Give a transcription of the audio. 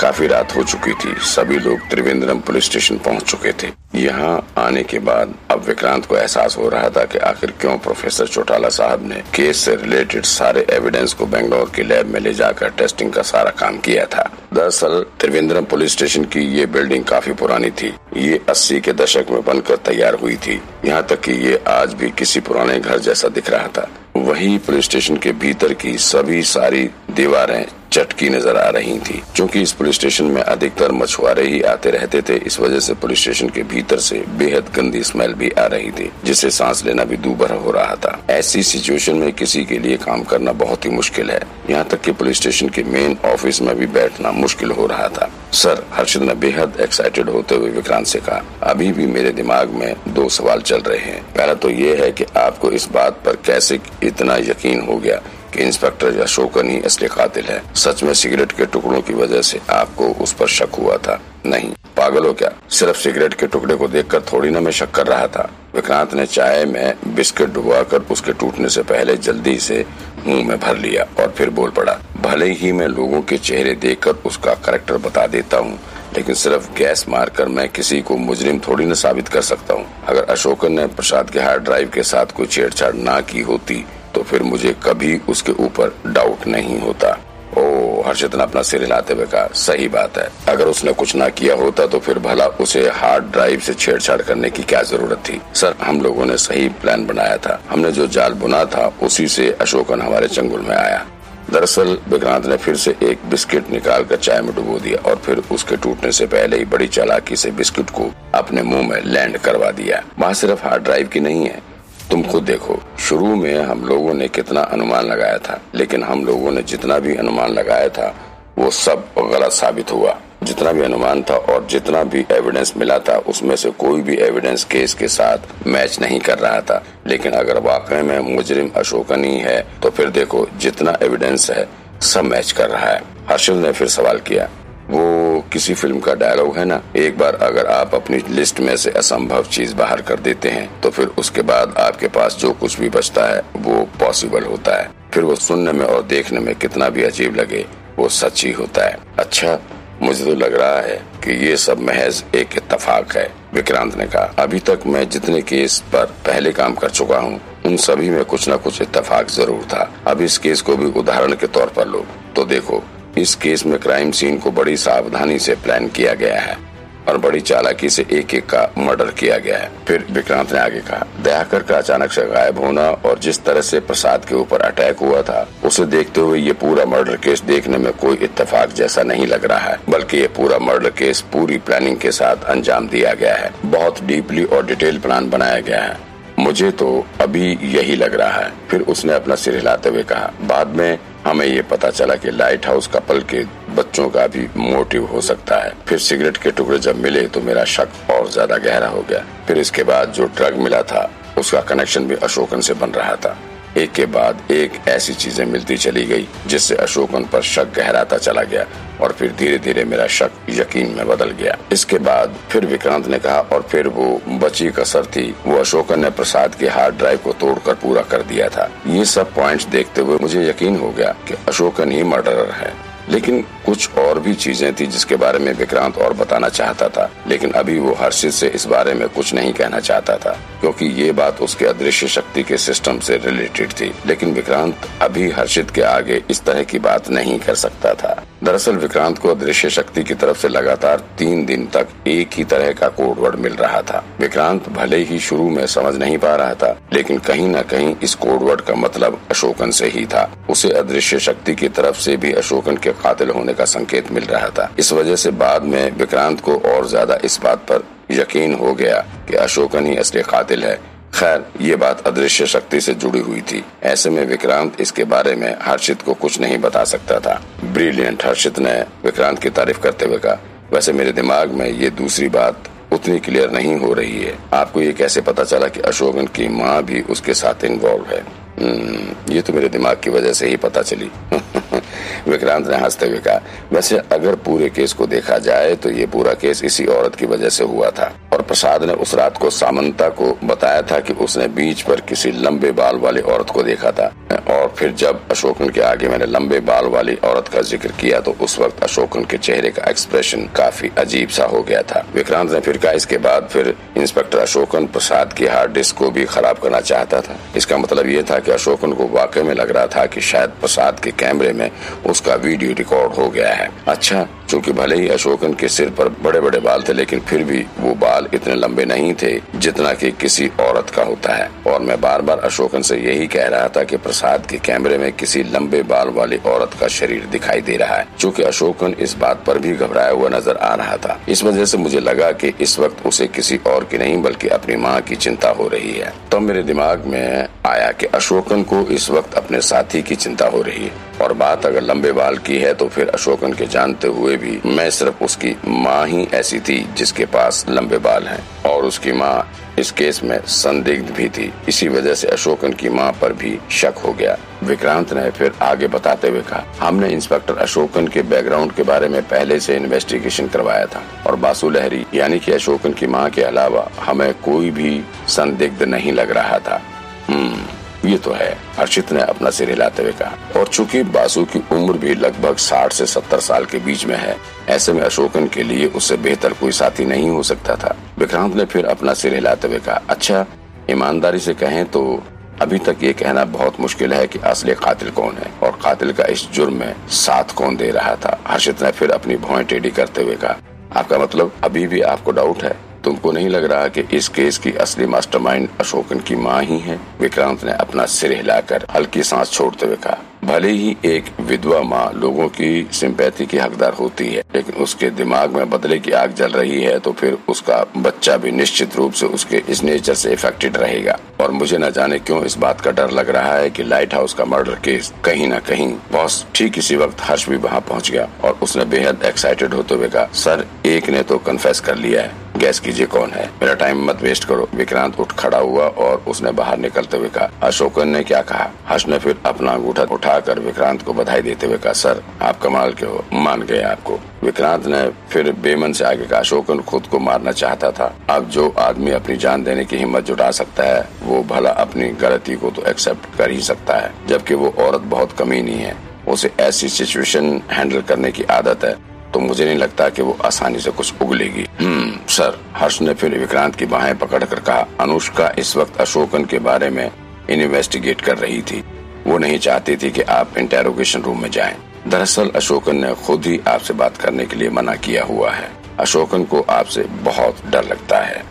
काफ़ी रात हो चुकी थी। सभी लोग त्रिवेंद्रम पुलिस स्टेशन पहुँच चुके थे। यहाँ आने के बाद अब विक्रांत को एहसास हो रहा था कि आखिर क्यों प्रोफेसर चौटाला साहब ने केस से रिलेटेड सारे एविडेंस को बेंगलोर की लैब में ले जाकर टेस्टिंग का सारा काम किया था। दरअसल, त्रिवेंद्रम पुलिस स्टेशन की ये बिल्डिंग काफ़ी पुरानी थी। ये 80 के दशक में बनकर तैयार हुई थी। यहाँ तक कि ये आज भी किसी पुराने घर जैसा दिख रहा था। वही पुलिस स्टेशन के भीतर की सभी सारी दीवारें चटकी नज़र आ रही थी। क्योंकि इस पुलिस स्टेशन में अधिकतर मछुआरे ही आते रहते थे, इस वजह से पुलिस स्टेशन के भीतर से बेहद गंदी स्मेल भी आ रही थी, जिससे सांस लेना भी दूभर हो रहा था। ऐसी सिचुएशन में किसी के लिए काम करना बहुत ही मुश्किल है। यहाँ तक की पुलिस स्टेशन के मेन ऑफ़िस में भी बैठना मुश्किल हो रहा था। सर हर्षद ने बेहद एक्साइटेड होते हुए विक्रांत से कहा, अभी भी मेरे दिमाग में दो सवाल चल रहे हैं। पहला तो ये है कि आपको इस बात पर कैसे इतना यकीन हो गया कि इंस्पेक्टर अशोकन ही असली कातिल है। सच में सिगरेट के टुकड़ों की वजह से आपको उस पर शक हुआ था? नहीं। पागल हो क्या? सिर्फ़ सिगरेट के टुकड़े को देखकर थोड़ी ना मैं शक कर रहा था। विक्रांत ने चाय में बिस्किट डुबाकर उसके टूटने से पहले जल्दी से मुँह में भर लिया और फिर बोल पड़ा, भले ही मैं लोगों के चेहरे देखकर उसका करेक्टर बता देता हूँ, लेकिन सिर्फ़ गैस मारकर मैं किसी को मुजरिम थोड़ी न साबित कर सकता हूँ। अगर अशोकन ने प्रसाद के हार्ड ड्राइव के साथ कोई छेड़छाड़ ना की होती तो फिर मुझे कभी उसके ऊपर डाउट नहीं होता। ओ, हर्षित ने अपना सिर हिलाते हुए कहा, सही बात है। अगर उसने कुछ ना किया होता तो फिर भला उसे हार्ड ड्राइव से छेड़छाड़ करने की क्या ज़रूरत थी? सर, हम लोगों ने सही प्लान बनाया था। हमने जो जाल बुना था, उसी से अशोकन हमारे चंगुल में आया। दरअसल, विक्रांत ने फिर से एक बिस्किट निकाल कर चाय में डुबो दिया और फिर उसके टूटने से पहले ही बड़ी चालाकी से बिस्किट को अपने मुँह में लैंड करवा दिया। वहाँ सिर्फ़ हार्ड ड्राइव की नहीं है तुम खुद देखो, शुरू में हम लोगों ने कितना अनुमान लगाया था, लेकिन हम लोगों ने जितना भी अनुमान लगाया था, वो सब गलत साबित हुआ। जितना भी अनुमान था और जितना भी एविडेंस मिला था, उसमें से कोई भी एविडेंस केस के साथ मैच नहीं कर रहा था। लेकिन अगर वाकई में मुजरिम अशोकनी है तो फिर देखो, जितना एविडेंस है, सब मैच कर रहा है। हर्षल ने फिर सवाल किया वो किसी फ़िल्म का डायलॉग है ना? एक बार अगर आप अपनी लिस्ट में से असंभव चीज़ बाहर कर देते हैं तो फिर उसके बाद आपके पास जो कुछ भी बचता है, वो पॉसिबल होता है। फिर वो सुनने में और देखने में कितना भी अजीब लगे, वो सच ही होता है। अच्छा मुझे तो लग रहा है कि ये सब महज एक इतफाक है, विक्रांत ने कहा। अभी तक मैं जितने केस पर पहले काम कर चुका हूँ, उन सभी में कुछ न कुछ इतफाक ज़रूर था। अब इस केस को भी उदाहरण के तौर पर लो। तो देखो इस केस में क्राइम सीन को बड़ी सावधानी से प्लान किया गया है और बड़ी चालाकी से एक एक का मर्डर किया गया है। फिर विक्रांत ने आगे कहा, दयाकर का अचानक से गायब होना और जिस तरह से प्रसाद के ऊपर अटैक हुआ था, उसे देखते हुए ये पूरा मर्डर केस देखने में कोई इत्तेफाक जैसा नहीं लग रहा है, बल्कि ये पूरा मर्डर केस पूरी प्लानिंग के साथ अंजाम दिया गया है। बहुत डीपली और डिटेल प्लान बनाया गया है। मुझे तो अभी यही लग रहा है। फिर उसने अपना सिर हिलाते हुए कहा, बाद में हमें ये पता चला कि लाइट हाउस कपल के बच्चों का भी मोटिव हो सकता है। फिर सिगरेट के टुकड़े जब मिले तो मेरा शक और ज़्यादा गहरा हो गया। फिर इसके बाद जो ड्रग मिला था, उसका कनेक्शन भी अशोकन से बन रहा था। एक के बाद एक ऐसी चीज़ें मिलती चली गई, जिससे अशोकन पर शक गहराता चला गया। और फिर धीरे धीरे मेरा शक यकीन में बदल गया। इसके बाद फिर विक्रांत ने कहा और फिर वो बची कसर थी। वो अशोकन ने प्रसाद के हार्ड ड्राइव को तोड़कर पूरा कर दिया था। ये सब पॉइंट्स देखते हुए मुझे यकीन हो गया कि अशोकन ही मर्डरर है। लेकिन कुछ और भी चीज़ें थी जिसके बारे में विक्रांत और बताना चाहता था। लेकिन अभी वो हर्षित से इस बारे में कुछ नहीं कहना चाहता था, क्योंकि ये बात उसके अदृश्य शक्ति के सिस्टम से रिलेटेड थी। लेकिन विक्रांत अभी हर्षित के आगे इस तरह की बात नहीं कर सकता था। दरअसल विक्रांत को अदृश्य शक्ति की तरफ़ से लगातार तीन दिन तक एक ही तरह का कोडवर्ड मिल रहा था। विक्रांत भले ही शुरू में समझ नहीं पा रहा था, लेकिन कहीं न कहीं इस कोडवर्ड का मतलब अशोकन से ही था। उसे अदृश्य शक्ति की तरफ़ से भी अशोकन के कातिल होने का संकेत मिल रहा था। इस वजह से बाद में विक्रांत को और ज़्यादा इस बात पर यकीन हो गया कि अशोकन ही असली कातिल है। खैर ये बात अदृश्य शक्ति से जुड़ी हुई थी। ऐसे में विक्रांत इसके बारे में हर्षित को कुछ नहीं बता सकता था। ब्रिलियंट हर्षित ने विक्रांत की तारीफ़ करते हुए कहा वैसे मेरे दिमाग में ये दूसरी बात उतनी क्लियर नहीं हो रही है। आपको ये कैसे पता चला कि अशोकन की माँ भी उसके साथ इन्वॉल्व है? हम्म, ये तो मेरे दिमाग की वजह से ही पता चली। विक्रांत ने हँसते हुए कहा वैसे अगर पूरे केस को देखा जाए तो ये पूरा केस इसी औरत की वजह से हुआ था। और प्रसाद ने उस रात को सामंता को बताया था कि उसने बीच पर किसी लंबे बाल वाली औरत को देखा था। और फिर जब अशोकन के आगे मैंने लंबे बाल वाली औरत का ज़िक्र किया तो उस वक्त अशोकन के चेहरे का एक्सप्रेशन काफ़ी अजीब सा हो गया था। विक्रांत ने फिर कहा, इसके बाद फिर इंस्पेक्टर अशोकन प्रसाद की हार्ड डिस्क को भी खराब करना चाहता था। इसका मतलब ये था कि अशोकन को वाकई में लग रहा था कि शायद प्रसाद के कैमरे में उसका वीडियो रिकॉर्ड हो गया है। अच्छा क्योंकि भले ही अशोकन के सिर पर बड़े बड़े बाल थे, लेकिन फिर भी वो बाल इतने लंबे नहीं थे जितना कि किसी औरत का होता है। और मैं बार बार अशोकन से यही कह रहा था कि प्रसाद के कैमरे में किसी लंबे बाल वाली औरत का शरीर दिखाई दे रहा है। चूँकि अशोकन इस बात पर भी घबराया हुआ नज़र आ रहा था। इस वजह से मुझे लगा कि इस वक्त उसे किसी और की नहीं, बल्कि अपनी माँ की चिंता हो रही है। तो मेरे दिमाग में आया कि अशोकन को इस वक्त अपने साथी की चिंता हो रही है। और बात अगर लंबे बाल की है तो फिर अशोकन के जानते हुए भी। मैं सिर्फ़ उसकी माँ ही ऐसी थी जिसके पास लंबे बाल हैं और उसकी माँ इस केस में संदिग्ध भी थी। इसी वजह से अशोकन की माँ पर भी शक हो गया। विक्रांत ने फिर आगे बताते हुए कहा, हमने इंस्पेक्टर अशोकन के बैकग्राउंड के बारे में पहले से इन्वेस्टिगेशन करवाया था और बासु लहरी, यानी कि अशोकन की माँ के अलावा हमें कोई भी संदिग्ध नहीं लग रहा था। हम्म। ये तो है, हर्षित ने अपना सिर हिलाते हुए कहा। और चूँकि बासु की उम्र भी लगभग साठ से सत्तर साल के बीच में है, ऐसे में अशोकन के लिए उससे बेहतर कोई साथी नहीं हो सकता था। विक्रांत ने फिर अपना सिर हिलाते हुए कहा अच्छा ईमानदारी से कहें तो अभी तक ये कहना बहुत मुश्किल है कि असली कातिल कौन है, और कातिल का इस जुर्म में साथ कौन दे रहा था। हर्षित ने फिर अपनी भौएँ टेढ़ी करते हुए कहा, आपका मतलब अभी भी आपको डाउट है? तुमको नहीं लग रहा कि इस केस की असली मास्टरमाइंड अशोकन की माँ ही है? विक्रांत ने अपना सिर हिलाकर हल्की सांस छोड़ते हुए कहा भले ही एक विधवा माँ लोगों की सिंपैथी की हकदार होती है, लेकिन उसके दिमाग में बदले की आग जल रही है तो फिर उसका बच्चा भी निश्चित रूप से उसके इस नेचर से इफेक्टेड रहेगा। और मुझे न जाने क्यों इस बात का डर लग रहा है कि लाइट हाउस का मर्डर केस कहीं न कहीं बॉस ठीक इसी वक्त हर्ष भी वहाँ पहुँच गया और उसने बेहद एक्साइटेड होते हुए कहा, सर, एक ने तो कन्फेस कर लिया है। गैस कीजिए कौन है? मेरा टाइम मत वेस्ट करो। विक्रांत उठ खड़ा हुआ और उसने बाहर निकलते हुए कहा, अशोकन ने क्या कहा? हर्ष ने फिर अपना अंगूठा उठाकर विक्रांत को बधाई देते हुए कहा, सर, आप कमाल के हो, मान गए आपको। विक्रांत ने फिर बेमन से आगे कहा अशोकन खुद को मारना चाहता था। अब जो आदमी अपनी जान देने की हिम्मत जुटा सकता है, वो भला अपनी गलती को तो एक्सेप्ट कर ही सकता है, जबकि वो औरत बहुत कमी नहीं है। उसे ऐसी सिचुएशन हैंडल करने की आदत है तो मुझे नहीं लगता कि वो आसानी से कुछ उगलेगी। हम्म सर, हर्ष ने फिर विक्रांत की बाहें पकड़कर कहा, अनुष्का इस वक्त अशोकन के बारे में इन्वेस्टिगेट कर रही थी। वो नहीं चाहती थी कि आप इंटेरोगेशन रूम में जाएँ। दरअसल अशोकन ने खुद ही आपसे बात करने के लिए मना किया हुआ है अशोकन को आपसे बहुत डर लगता है